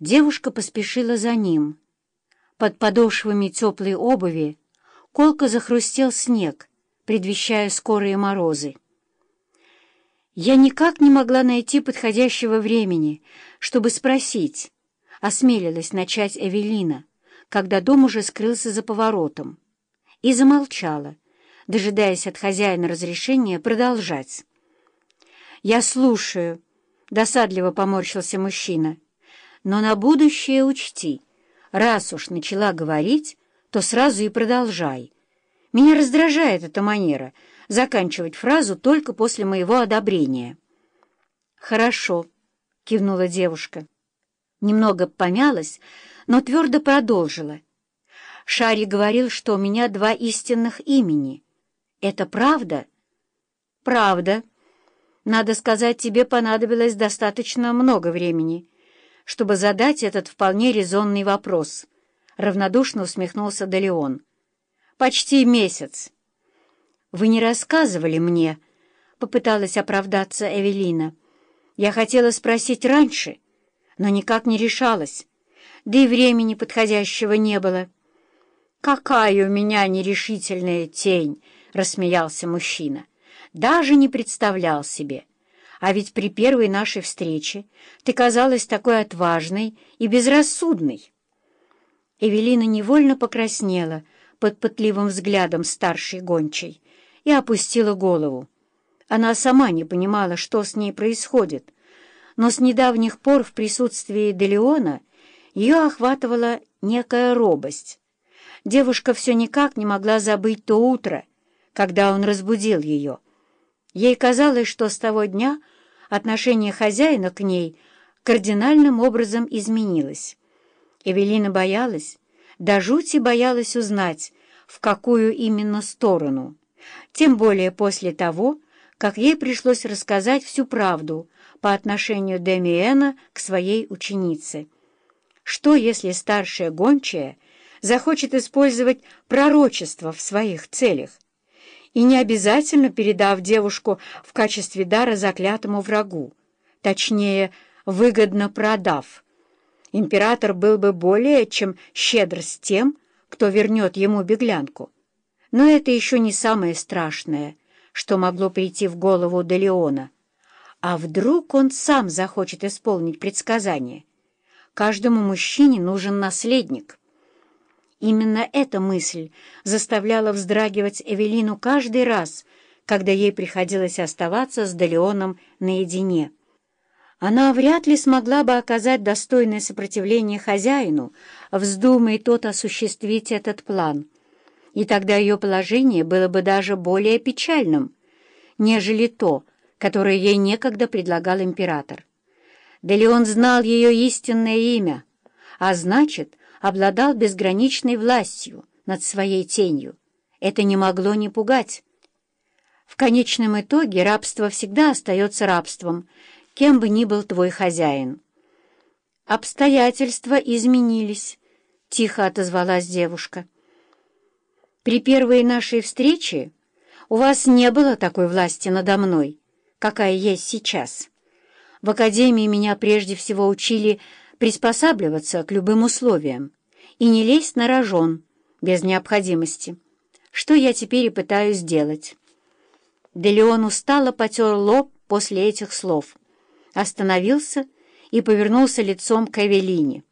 Девушка поспешила за ним. Под подошвами теплой обуви колко захрустел снег, предвещая скорые морозы. Я никак не могла найти подходящего времени, чтобы спросить, осмелилась начать Эвелина, когда дом уже скрылся за поворотом, и замолчала, дожидаясь от хозяина разрешения продолжать. «Я слушаю», — досадливо поморщился мужчина, «но на будущее учти, раз уж начала говорить, то сразу и продолжай. Меня раздражает эта манера — заканчивать фразу только после моего одобрения». «Хорошо», — кивнула девушка. Немного помялась, но твердо продолжила. Шари говорил, что у меня два истинных имени. Это правда? Правда. Надо сказать, тебе понадобилось достаточно много времени, чтобы задать этот вполне резонный вопрос. Равнодушно усмехнулся Далеон. Почти месяц. Вы не рассказывали мне, попыталась оправдаться Эвелина. Я хотела спросить раньше, но никак не решалась, да и времени подходящего не было. «Какая у меня нерешительная тень!» — рассмеялся мужчина. «Даже не представлял себе. А ведь при первой нашей встрече ты казалась такой отважной и безрассудной». Эвелина невольно покраснела под пытливым взглядом старшей гончей и опустила голову. Она сама не понимала, что с ней происходит, но с недавних пор в присутствии Делеона ее охватывала некая робость. Девушка все никак не могла забыть то утро, когда он разбудил ее. Ей казалось, что с того дня отношение хозяина к ней кардинальным образом изменилось. Эвелина боялась, до жути боялась узнать, в какую именно сторону, тем более после того, как ей пришлось рассказать всю правду по отношению Демиэна к своей ученице. Что, если старшая гончая захочет использовать пророчество в своих целях? И не обязательно передав девушку в качестве дара заклятому врагу, точнее, выгодно продав. Император был бы более чем щедр с тем, кто вернет ему беглянку. Но это еще не самое страшное, что могло прийти в голову Делеона. А вдруг он сам захочет исполнить предсказание? Каждому мужчине нужен наследник. Именно эта мысль заставляла вздрагивать Эвелину каждый раз, когда ей приходилось оставаться с Далеоном наедине. Она вряд ли смогла бы оказать достойное сопротивление хозяину, вздумай тот осуществить этот план. И тогда ее положение было бы даже более печальным, нежели то, которое ей некогда предлагал император. Да ли он знал ее истинное имя, а значит, обладал безграничной властью над своей тенью. Это не могло не пугать. В конечном итоге рабство всегда остается рабством, кем бы ни был твой хозяин. «Обстоятельства изменились», — тихо отозвалась девушка. «При первой нашей встрече у вас не было такой власти надо мной, какая есть сейчас. В академии меня прежде всего учили приспосабливаться к любым условиям и не лезть на рожон без необходимости, что я теперь и пытаюсь сделать. Делеон устало потер лоб после этих слов, остановился и повернулся лицом к Эвелине.